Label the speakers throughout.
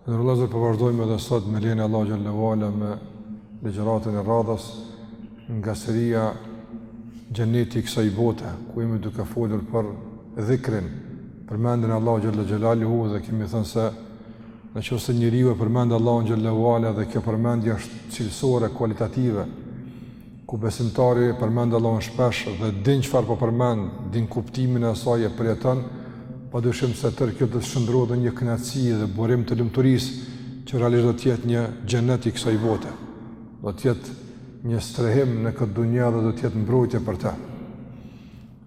Speaker 1: Të nderuar vëllezër po vazhdojmë edhe sot me lejen e Allahut xhelle ue ala me legjëratën e radhës nga seria Xheneti i kësaj bote, ku jemi duke folur për dhikrin, përmendjen e Allahut xhelle xhelaluhu dhe kemi thënë se në qoftë se njeriu e përmend Allahun xhelle ue ala dhe kjo përmendje është cilësore kualitative, ku besimtari e përmend Allahun shpesh dhe din çfarë po përmend, din kuptimin e asaj e përjeton, padyshim se tërë kjo do të shndërrohet në një kënaqësi dhe burim të lumturisë që realisht do të jetë një xhenet i kësaj bote. Do të jetë një strehim në këtë dunja dhe do të jetë mbrojtje për të.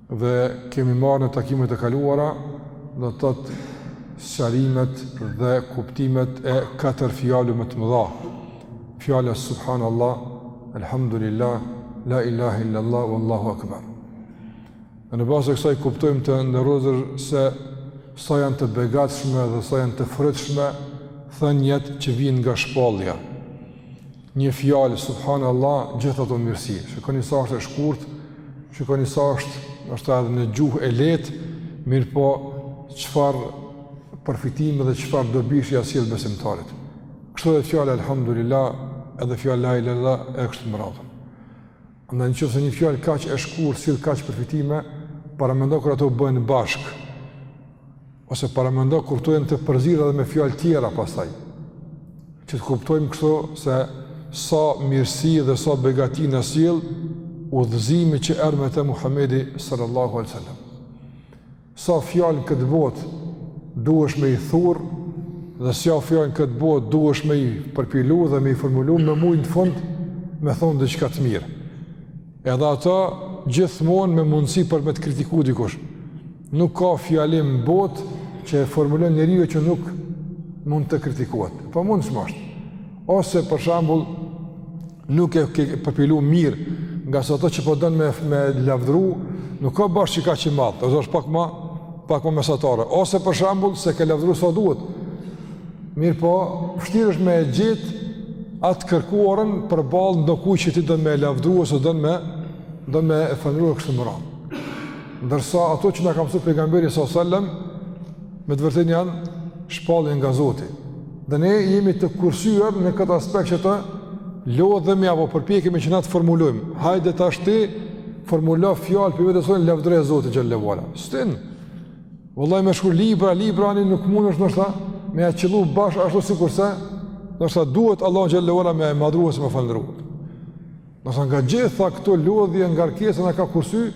Speaker 1: dhe kemi marrë në takimet e kaluara, do të thotë sqarimet dhe kuptimet e katër fjalëve të mëdha. Fjala subhanallah, alhamdulillah, la ilaha illallah wallahu akbar. Dhe në bazë të kësaj kuptojmë të nderuar vëllezër se sa janë të begatshme dhe sa janë të frytshme thëniet që vijnë nga shpallja. Një fjalë subhanallah gjithë ato mirësi. Shikoni sa është e shkurtë, shikoni sa është ndoshta edhe në gjuhë e lehtë, mirëpo çfarë përfitimi dhe çfarë dobish ia sjell besimtarit. Kështu edhe fjala alhamdulillah, edhe fjala la ilaha illallah e kështu me radhë. Andaj në qoftë se një fjalë kaq e shkurtë sjell kaq përfitime, paramendo kur ato bëhen bashkë. Ose paramendo kur këto janë të përziera edhe me fjalë tjera pastaj. Që të kuptojmë kështu se sa mirësi dhe sa begati na sjell udhëzimi që erdhi me të Muhamedi sallallahu alaihi wasallam. Sa fjalë në këtë botë duhesh me i thurë dhe sa fjalë në këtë botë duhesh me i përpilu dhe me i formulu me mujtë në fund me thonë diçka të mirë. Edhe ato gjithmonë me mundësi për me të kritiku dikush. Nuk ka fjalim në botë që e formulon njeriu që nuk mund të kritikohet. Po mundësia është. Ose për shembull nuk e ke përpilu mirë, ngase atë që po don me, me lavdëru, nuk ka bash kaq të madhe, ose është pak ma, pak ma mesatare. Ose për shembull, s'e ke lavdëru sa duhet, mirëpo, vështirë është me e gjetë atë kërkuarën përballë dikujt që ti don me e lavdëru, ose don me, don me e falënderu e kështu me radhë. Ndërsa ato që na ka mësu pejgamberi s.a.s. Me të vërtetë janë shpallje nga Zoti. Dhe ne jemi të kursyer në këtë aspekt që të lodhemi apo përpjekemi që na të formulojmë. Hajde tash ti formulo fjalë prej vetes, lavdëroje Zotin xhelle ue ala. S'din. Vallahi me shkru libra, libra ani nuk mundesh ndoshta me ia qellu bash ashtu sikurse ndoshta duhet Allahu xhelle ue ala me e madhëru ose me e falënderu. Nëse nga gjithë këto lodhje ngarkesa na ka kursy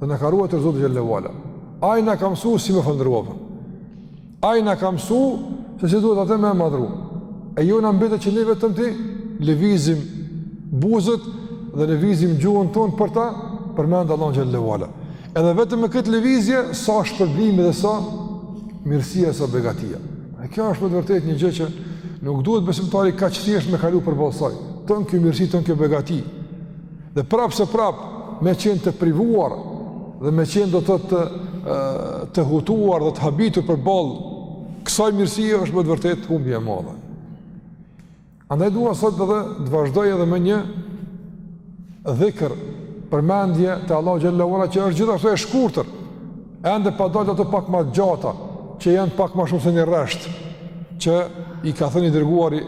Speaker 1: dhe na ka ruajtur Zoti xhelle ve ala. Ai na ka mësu si me falënderu Atë. Ai na ka mësuar se si duhet atë më madhru. E jo na mbetet që ne vetëm t'i lëvizim buzët dhe ta lëvizim gjuhën tonë për ta përmend Allahun xhelle ve ala. Edhe vetëm me këtë lëvizje, sa shpërblimi dhe sa mirësia e sa begatia. E kjo është me të vërtetë një gjë që nuk duhet besimtari kaq thjesht me kalu përballë saj. Tanë kjo mirësi, tanë kjo begati. Dhe prapë se prapë me qenë të privuar dhe me qenë do të thotë, të hutuar dhe të habitur përballë kësaj mirësie është me të vërtetë humbje e madhe. Andaj dua sot edhe të vazhdoj edhe me një dhikër, përmendje të Allahut xhelle ve ala që është gjithashtu e shkurtër, ende pa dalë te ato pak ma të gjata, që janë pak ma shumë se një resht, që i ka thënë i dërguari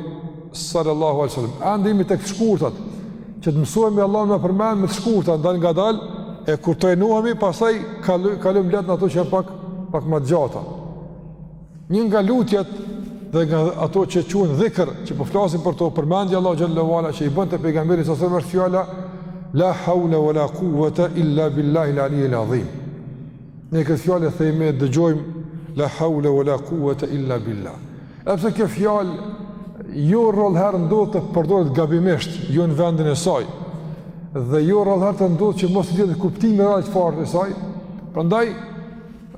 Speaker 1: sallallahu alejhi ve selam. Ende jemi te këto shkurtat, që të mësohemi Allahun me përmend me të shkurta, dalëngadalë, e kur trajnohemi, pastaj kalojmë lehtë në ato që janë pak, pak ma të gjata. Një nga lutjet dhe nga ato që quhen dhikr, që po flasim për to, përmendje e Allahut xhelle ve ala që i bënte pejgamberi sa sa është fjala la hawla wala quwata illa billahi al-aliyil adhim. Ne këtë fjalë e themi, e dëgjojmë la hawla wala quwata illa billah. Edhe pse kjo fjalë jo rrallë herë ndodh të përdoret gabimisht, jo në vendin e saj. Dhe jo rrallë herë të ndodh që mos t'i dihet kuptimi i mirëfilltë i saj. Prandaj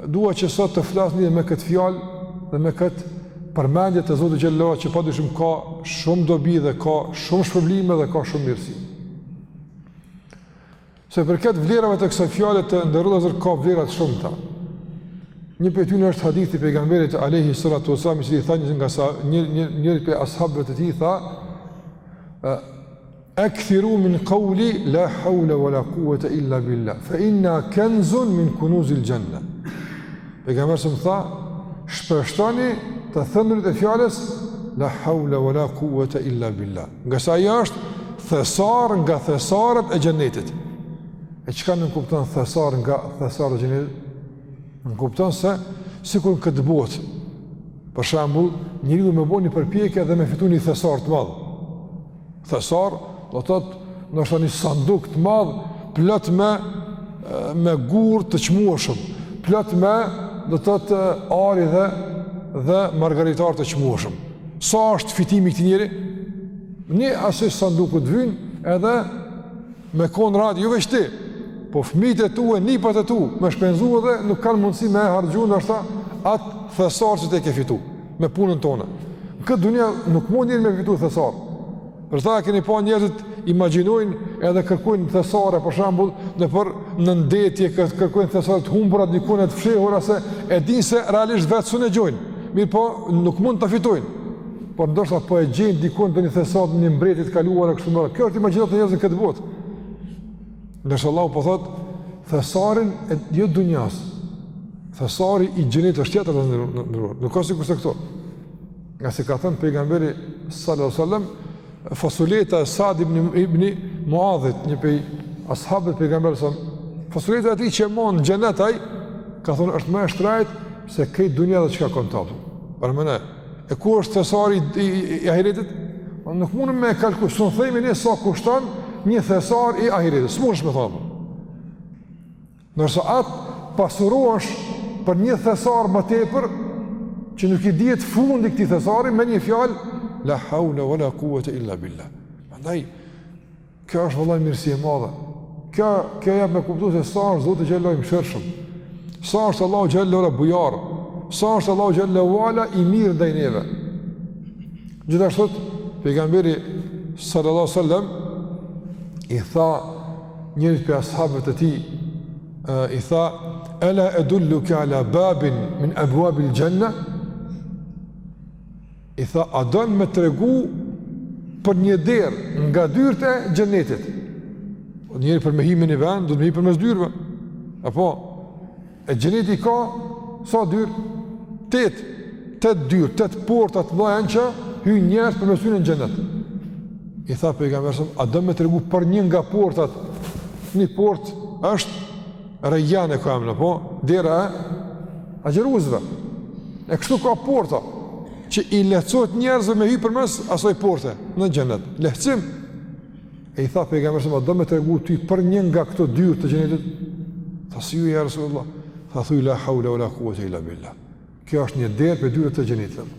Speaker 1: Dua që sot të flas në lidhje me këtë fjalë dhe me këtë përmendje të Zotit xhelle ve ala që pa dyshim ka shumë dobi dhe ka shumë shpërblime dhe ka shumë mirësi. Sa i përket vlerave të kësaj fjale të nderuar ka vlera të shumta. Një prej tyre është hadithi i pejgamberit alejhi salatu ve selam i cili i tha një nga sa, një, një, një, njërit prej ashabëve të tij tha, Akthiru min qouli la hawla wala quwata illa billah fa innaha kanzun min kunuzil janna. Pejgamberi sa tha, shpeshtoni të thënërit e fjalës la hawla wala quwata illa billah. Ngase ajo është thesar nga thesaret e xhenetit. E çka nënkupton thesar nga thesaret e xhenetit? Nënkupton se sikur në këtë botë për shembull, njeriu me bo një përpjekje dhe me fitu një thesar të madh. Thesar, do të thotë, ndoshta një sanduk të madh, plot me, me gurë të çmueshëm, plot me, do të thotë, ari dhe, dhe margaritarë të çmueshëm. Sa është fitimi i këtij njeri? Një asi sanduku të vyen, edhe Me kon radi jo veç ti, po fëmijët e tu e nipat e tu, me shpenzu edhe nuk kanë mundësi me e hargju ndoshta atë thesar që ti e ke fitu, me punën tonë. Në këtë dunja nuk mund njeri me fitu thesar. Për ata e keni pa njerëzit imagjinojnë edhe kërkojnë thesare, për shembull, nëpër nëndetje, kërkojnë thesare të humbura, dikun e të fshehura, se e din se realisht vetë s'un e gjojnë, mirëpo nuk mund ta fitojnë. por ndoshta po e gjejnë dikun një thesar të një mbretit të kaluar e kështu me radhë. Kjo është imagjinata e njerëzve në këtë botë. Ndërsa Allahu po thot thesarin e jo dunjas. Thesari i xhenetit është tjetër të ndërruar. Nuk ka sikur se këto. Ngase ka thënë pejgamberi sallallahu alajhi wasallam faculeta e Sa'd ibn ibn Muadhit, një pej ashabëve pejgamberit sa faculeta e tij që mban n'xhenet ai ka thonë është më e shtrajt se kjo dunja edhe çka ka n'to. Paramendo, E ku është thesari i, i, i ahiretit? Po nuk mundem me kalkulu, s'un themi ne sa kushton një thesar i ahiretit, s'mundesh me thanë. Nërsa aty pasurohesh për një thesar më tepër, që nuk i dihet fundi këtij thesari, me një fjalë, la haule, ve la kuvete, illa billah. Andaj, Kjo është vallahi mirësi e madhe. Kjo kjo jep me kuptu se sa është Zoti xhele i mëshirshëm. Sa është Allahu xhele ve ala bujar. Sa është Allahu xhele ve ala i mirë ndaj neve. Gjithashtu pejgamberi sallallahu alaihi wasallam i tha njërit prej ashabëve të tij i tha ela edulluka ala babin min abwabil janna I tha, a don me të tregu për një derë nga dyrt e xhenetit? Po njeri për me hi në një vend, duhet me hi përmes dyrve. Apo, e xheneti ka, sa dyr? Tetë, tetë dyr, tetë porta t'mdhaja janë që hyjnë njerëz përmes tyne në xhenet. I tha pejgamberi a don me të tregu për një nga portat, një portë është Rejjan e ka emnin, apo dera e agjëruesve. E kështu ka porta, që i lehtësohet njerëzve me hy përmes asoj porte, në xhenet, lehtësim. E i tha pejgamberi, a do me të tregu ty për një nga këto dyr të xhenetit? Tha si jo, ja Rasulullah, tha thuj la haule ve la kuvete ila billah. Kjo është një derë pej dyrve të xhenetit.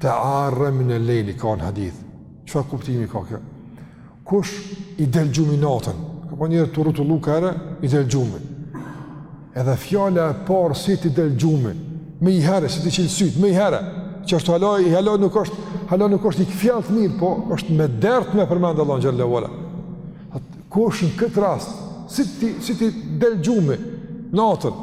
Speaker 1: Tearra min el lejli, ka në hadith. Çfarë kuptimi ka kjo? Kush i del gjumi natën? Ka po njeri tu u rrotullu kaherë, i del gjumi. Edhe fjala e parë si t'i del gjumi, menjiherë, si t'i çil sytë, menjiherë. Që është hala, hala nuk është, hala nuk është i kfjelltë mirë, po është me dert me përmend Allahun xhele ve ala. Kush në këtë rast, si t'i, si t'i del gjumi, natën?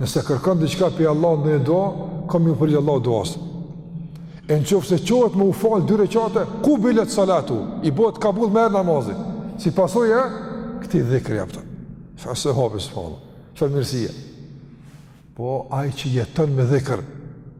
Speaker 1: Nëse kërkon diçka prej Allahut ndonjë dua, ka me ju përgjigj Allahu duas. E në qofë se qohet me u falë dy reqate, kubilet salatuhu, i bëhet kabul menjëherë namazi. Si pasojë e këtij dhikri, i jepet. Subhanallah, sa mirësi. Po, ai që jeton me dhikër,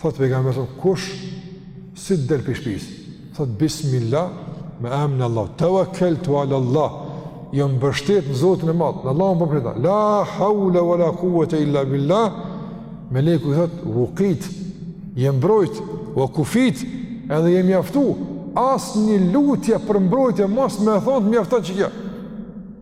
Speaker 1: Thot pejgamberi s.a.s. kush si të del prej shpisë. Thot bismillah me emrin e Allah. Tawakkaltu ala Allah. Jam mbështet në Zotin e Madh, në Allahun po mbështetem. La haula wala quwata illa billah. Meleku i thot vuqit. Je mbrojt, wa kufit, edhe je i mjaftu. Asnjë lutje për mbrojtje mos me e thonë, të mjafton veç kjo.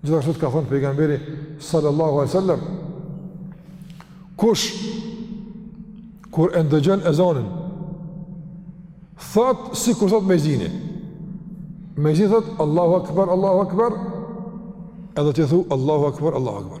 Speaker 1: Gjithashtu të ka thënë pejgamberi sallallahu alaihi wasallam kush kur e ndëgjon ezanin thot sikur thot muezini, muezini thot Allahu Akbar, Allahu Akbar edhe ti thu Allahu Akbar, Allahu Akbar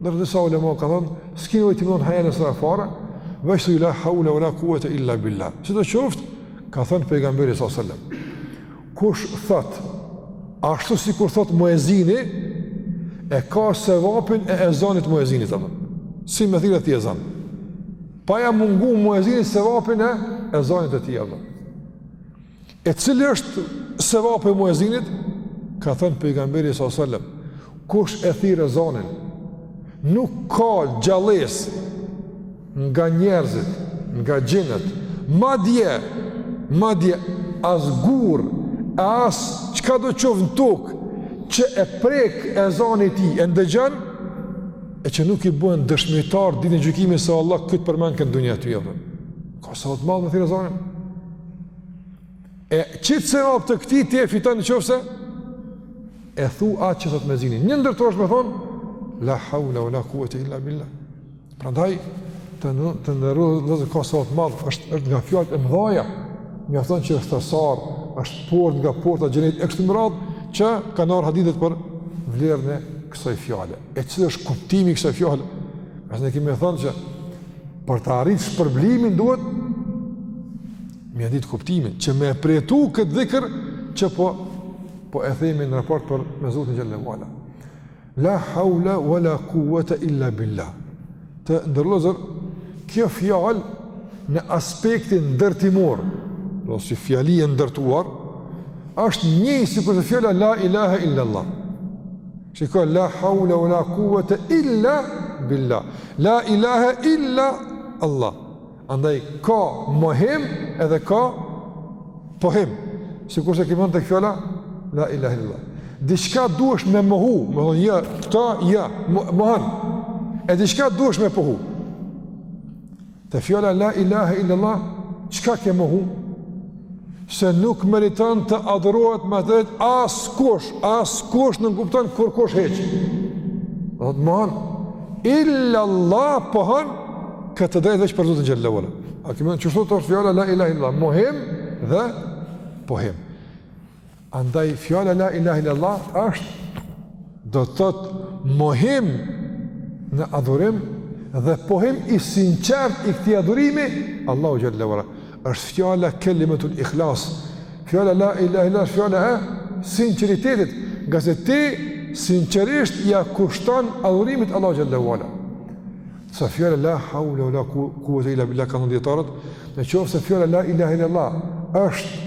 Speaker 1: Dhe disa ulema kanë thënë, s'ke nevojë t'i thush hajje ales-salah fare, veç thuj la haule wala kuwete illa billah. Sido qoftë, ka thënë pejgamberi s.a.s. Kush thotë, ashtu sikur thotë muezini, e ka sevapin e ezanit, muezinit, domethënë. Si me thirrë ti ezan. Pa ja mungu muezinit sevapin e ezanit të tij, domethënë. E cili është sevapi i muezinit? Ka thënë pejgamberi sallallahu alajhi wasallam, kush e thirr ezanin, nuk ka gjallesë nga njerëzit, nga xhinët, madje madje as gur, as çkado të qoftë në tokë që e prek ezani i tij e ndëgjon e që nuk i bën dëshmitar ditën e gjykimit se, Allah, ky të përmendke në dunja ty. Ka sevap të madh me thirr ezanin. E qit sevap të këtij ti e fiton në qoftë se e thu atë që thot muezini. Një ndër to është me thonë, la haula wala kuwete illa billah. Prandaj, të, në, të nderuar vëllezër ka sevap të madh, është, është nga fjalët e mdhaja, mjafton që është thesar, është portë nga portat e xhenetit, e kështu me radhë, që ka ndër hadithet për vlerën e kësaj fjale. E cili është kuptimi i kësaj fjale? Se ne kemi thonë që Për ta arritë shpërblimin duhet me e ditë kuptimin, që me e përjetu këtë dhikër që po, po e themi në raport për me Zotin xhele ve ala. La haula wa la kuvata illa billah. Të nderuar vëllezër, kjo fjalë në aspektin ndërtimor, do si fjali e ndërtuar, është njëjtë sikur fjala la ilaha illa Allah. Shiko, la haule o la kuvete illa billa, la ilahe illa Allah. Andaj, ka mohim edhe ka pohim. Si kurse kemi te fjala, la ilahe illa Allah. Diçka duhesh me mohu, me thonë, jo, këta, jo, mohon. E diçka duhesh me pohu. Te fjala la ilahe illallah çka ke mohu? Se nuk meriton të adhurohet me të drejtë askush, askush nënkupton kurkush hiç. Do të thotë mohon illallah pohon këtë drejtë veç për Zotin xhelle ue ala. A kështu të është fjala la ilahe illallah mohim dhe pohim. Andaj fjala la ilahe illallah është do të thotë mohim në adhurim dhe pohim i sinqert i këtij adhurimi Allahut xhelle ue ala. Është fjala kelimatul ikhlas. Fjala la ilahe illallah është fjala e sinqeritetit, ngase ti sinqerisht ia kushton adhurimin Allahut xhelle ue ala. Se fjala la haula wala quwwata illa billah thanë dijetarët, në qoftë se fjala la ilahe illallah është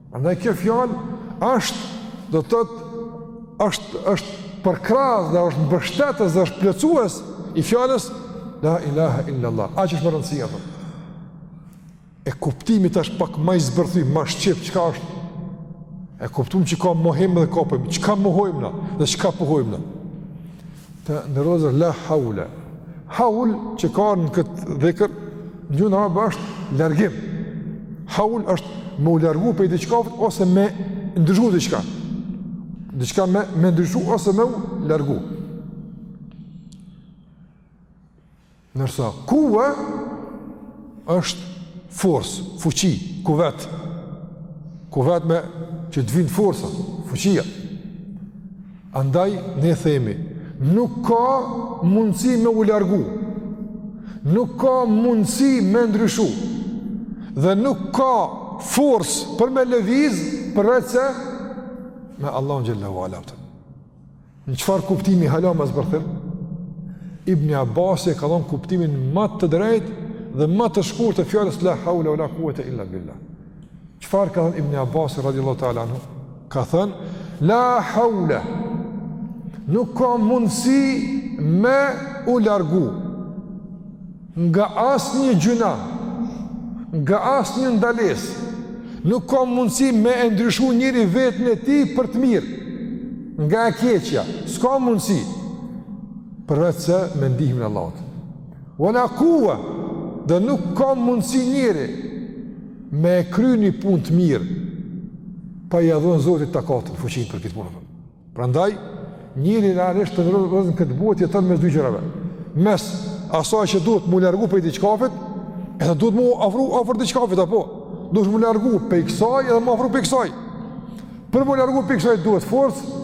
Speaker 1: Andaj kjo fjalë është do të thotë është është përkrahës dhe është mbështetës dhe është plotësues i fjalës la ilaha illa allah. A është me rëndësi apo? E kuptimi tash pak me e zbërthy, ma shqip çka është. E kuptuam që ka mohim dhe ka pohim. Çka mohojmë na dhe çka pohojmë na. Të nderuar la haule. Haul që ka në këtë dhikër, në gjuhën arabe është largim. Haul është me u largu prej diçkafit ose me ndryshu diçka. Diçka me, me ndryshu ose me u largu. Ndërsa kuve është forcë, fuqi, kuvet. Kuvet me që të vijnë forca, fuqia. Andaj, ne themi, nuk ka mundësi me u largu, nuk ka mundësi me ndryshu, dhe nuk ka forcë për me lëviz, përveç se, me Allahun xhelle ue ala. Në çfarë kuptimi hala ma zbërthim? Ibni Abbasi e ka dhonë kuptimin ma të drejtë dhe ma të shkurtë të fjalës la haula wala quwata illa billah. Çfarë ka thanë Ibni Abbasi radhiyallahu ta'ala anhu? Ka thanë la haula nuk ka mundësi me u largu Nga asnjë gjynah, nga asnjë ndalesë, nuk ka mundësi me e ndryshu njeri veten e tij për të mirë, nga e keqja, s'ka mundësi, përveç se me ndihmën e Allahut. Ve la kuve, dhe nuk ka mundësi njeri me e kry një punë të mirë, pa ia dhonë Zoti takatin, fuqinë për këtë punë. Prandaj, njeri realisht, të nderuar vëllezër, në këtë botë jeton mes dy gjërave. Mes asaj që duhet mu largu pej diçkafit, edhe duhet mu afru afër diçkafit, apo? Duhet mu largu pej kësaj edhe mu afru pej kësaj. Për mu largu pej kësaj duhet forcë,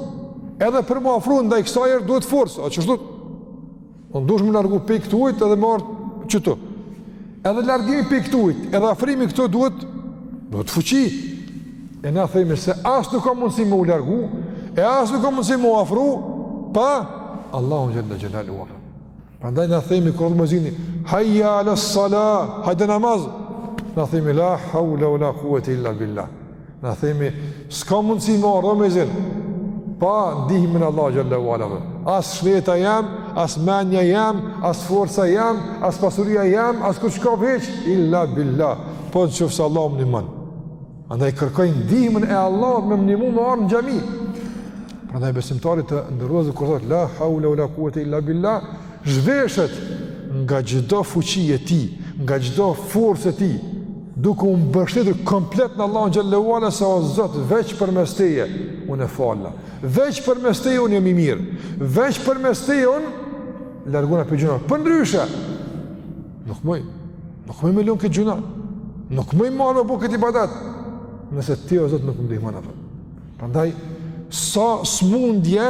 Speaker 1: edhe për mu afru ndaj kësaj duhet forcë, a qështu? Unë dush mu largu pej këtuhit edhe me ardhë qëtu. Edhe largimi pej këtuhit, edhe afrimi këtu duhet, duhet fuqi. E na themi se as nuk ka mundësi me u largu, e as nuk ka mundësi me u afru, pa Allahun xhele xhelaluhu. Prandaj na themi kur muezini, hajja ala sala, hajde namaz. Na themi la haule ue la kuvete illa billah. Na themi, s'ka mundësi me ardhë, o muezin, pa ndihmën e Allahut xhele ue ala. As shneta jem, as menja jem, as forca jem, as pasuria jem, as kurçka hiç, illa billah, po në qoftë se Allahu më ndihmon. Andaj kërkoj ndihmën e Allahut me më ndihmu me ardhë në xhami. Prandaj besimtari, të nderuar vëllezër, kur thotë, la haule ue la kuvete illa billah, Zhveshet nga çdo fuqi e tij, nga çdo forcë e tij, duke u mbështetur komplet në Allahun xhele ue ala se o Zot veç përmes teje unë e fala. Veç përmes teje unë jam i mirë. Veç përmes teje unë largona pej gjynahit. Përndryshe nuk muj, nuk muj me lan këtë gjynah. Nuk muj marr me bo këtë ibadet, nëse ti o Zot nuk më ndihmon atë. Prandaj sa smundje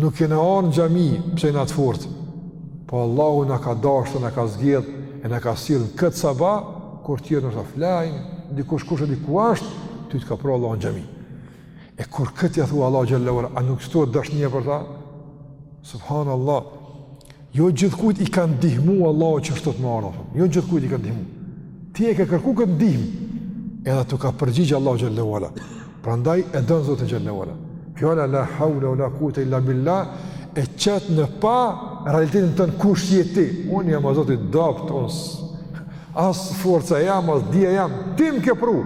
Speaker 1: Nuk kena ardhë në xhami pse jena të fortë, po Allahu na ka dashtë, na ka zgjedhë, e na ka sjellë në këtë sabah, kur tjerët noshta flajnë, dikush kush e di ku ashtë, ty të ka pru Allahu në xhami. E kur këtë ja thua Allahut xhele ue ala, a nuk shtohet dashnia për ta? Subhanallah, Jo gjithkujt i ka ndihmu Allahu qështu me ardhë, jo gjithkujt i ka ndihmu. Ti e ke kërku këtë ndihmë, edhe tu ka përgjigjë Allahu xhele ue ala. Prandaj e don Zotin xhele ue ala. Fjala la haule ue la kuvete illa billah, e qet në pah realitetin tënd kush je ti. Unë jam o Zot i dobët, unë as forca jem, as dija jem, ti m'ke pru,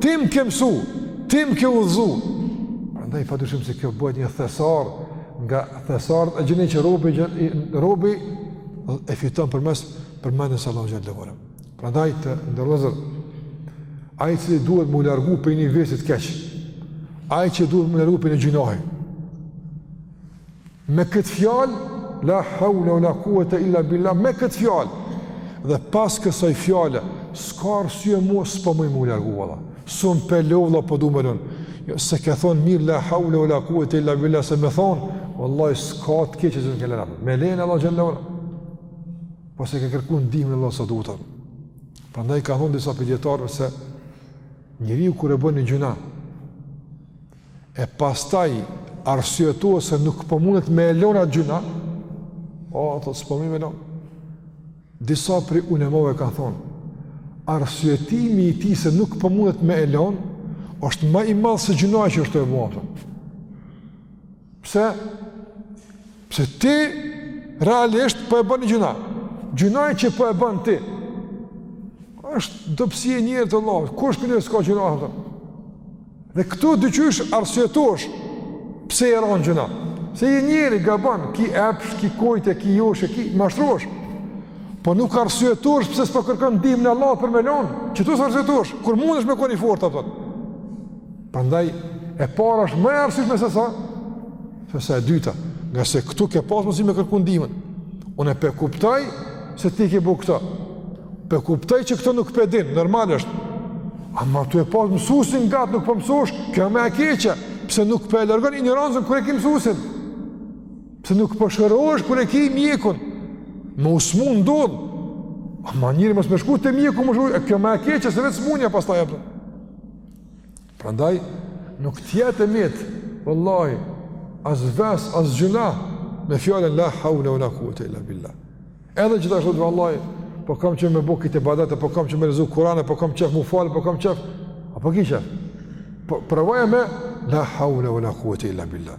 Speaker 1: ti m'ke mësu, ti m'ke udhëzu. Prandaj pa dyshim se kjo bëhet një thesar, Nga thesaret e xhenetit që robi, robi e fiton përmes përmendjes së Allahut xhele ue ala. Prandaj të nderuar vëllezër, ai i cili duhet mu largu pej një vesit të keq, ai që duhet mu largu pej një gjynahi. Me këtë fjalë, la haule ue la kuvete illa billah, me këtë fjalë, dhe pas kësaj fjale, s'ka arsye mua, s'po muj me u largu, Allah. Sun pe lo vlla po du me lën. Jo, s'e ke thonë mirë la haule o la kuete illa billah se me thonë, vallahi s'ka të keqe që s'un e ke lënë. Me lejen e Allahut xhele ue ala. Po s'e ke kërku ndihmën e Allahut sa duhet. Prandaj ka thonë disa prej dijetarëve se njeriu kur e bën një gjyna e pastaj arsyetohet se nuk po munet me e lënë at gjyna, o, ato s'po munet me e lënë. Disa prej ulemave kanë thonë, arsyetimi i tij se nuk po mundet me e lënë është më i madh se gjynahi që është tu e bo atë. Pse? Pse ti realisht po e bën gjyna? Gjynahi që po e bën ti. Është dobësi e njeriut, vlla. Kush prej nesh s'ka gjyna, a kupton? Dhe këtu diqysh arsyetohesh pse e bon gjynahin. Se je njeri, gabon, ki epsh, ki kojte, ki joshje, ki mashtrohesh. Po nuk arsyetohesh pse s'po kërkon ndihmën e Allahut për me e lënë. Qëtu s'arsyetohesh, kur mundesh me kon i fort, a kupton. Prandaj e para është më e arsyeshme se sa Sesa e dyta, ngase këtu ke pas mundësi me kërku ndihmën. Unë e pe kuptoj se ti ke bo këto. Pe kuptoj që këto nuk pe din, normal është. Amma tu e pas mësuesin gat nuk po mësohesh, kjo më e keqja. Pse nuk po e largon injorancën kur e ke mësuesin? Pse nuk po shërohesh kur e ke mjekun? Me u smu ndodh. Amma njeri mos me shku te mjeku, e kjo më e keqe se vetë smunja pastaj apo. Prandaj nuk të jetë e mitë, vëllaj, as ves, as gjyna, me fjalën la haule o la kuete illa billah. Edhe qëtashtu, vëlla, po kam qef me bo këtë ibadet, po kam qef me lexu Kuran, po kam qef m'u falë, po kam qef, a po ki qef? Po, provoje me la haule o la kuete illa billah.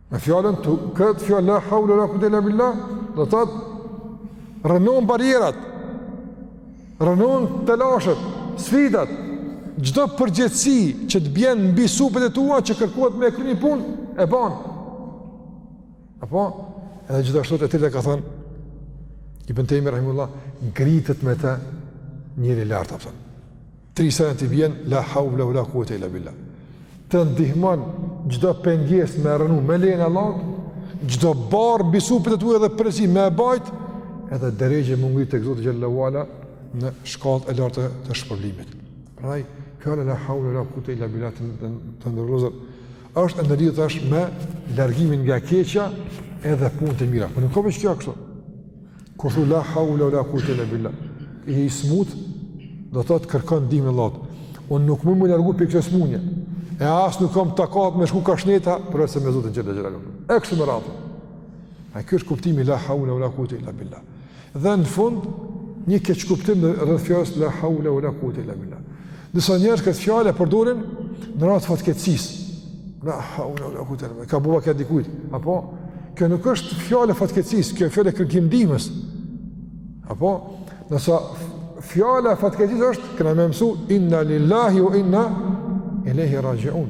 Speaker 1: Me fjalën tu, këtë fjalë la haula la quwwata illa billah, do thot rrënon barrierat. Rrënon telashet, sfidat, çdo përgjegjësi që të bjen mbi supet e tua që kërkohet me kry një punë, e bën. Apo edhe gjithashtu e treta ka thënë Ibn Tejmije rahimehullah ngritet me të njeriu lart, a kupton. Tri sene t'i bjen, la hawla wala quwata illa billah. Të ndihmon çdo pengesë me rrënu me lejen e Allahut, çdo barrë mbi supet e tua dhe presi me e bajt, edhe derexhe m'u ngrit tek Zoti xhele ue ala në shkallët e larta të shpërblimit. Prandaj, kjo la hawla wala quwata illa billah të nderuar vëllezër Është e ndërlidhur tash me largimin nga e keqja edhe punët e mira. Po nuk ka veç kjo kështu. Kur thu la haula wala quwata illa billah. I smut do të thotë kërkon ndihmën e Allahut. Unë nuk muj m'u largu pi kësaj smunje. E as nuk kam takat me shku ka shneta, përveçse me Zotin xhele xhelaluhu. E kështu me radhë. A ky është kuptimi la haula wala quwata illa billah. Dhe në fund, një keqkuptim rreth fjalës la haule ue la kuvete il-la bil-lah. Disa njerëz këtë fjalë e përdorin në rast fatkeqësie. La haule ue la kuvete il-la bil-lah. Ka bo vaki dikujt. Apo? Kjo nuk është fjalë e fatkeqësisë, kjo është fjalë e kërkim ndihmës. Apo? Ndërsa fjala e fatkeqësisë është, kena me mësu, inna lillahi ue inna ilejhi raxhiun.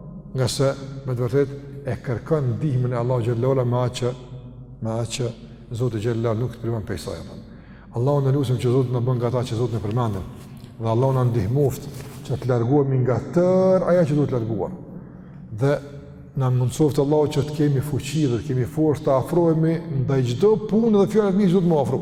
Speaker 1: Ngase, me të vërtetë, e kërkon ndihmën e Allahut xhel-le ue ala me atë që, me atë që Zoti xhel-le ue ala nuk të privon prej saj. Allahun e lusim që Zoti të na bëjë nga ata që Zotin e përmendin. Dhe Allahu na ndihmoftë që të largohemi nga tërë ajo që duhet larguar. Dhe na mundësoftë Allahu që të kemi fuqi dhe të kemi forcë të afrohemi ndaj çdo punë dhe fjale të mirë që duhet me u afru.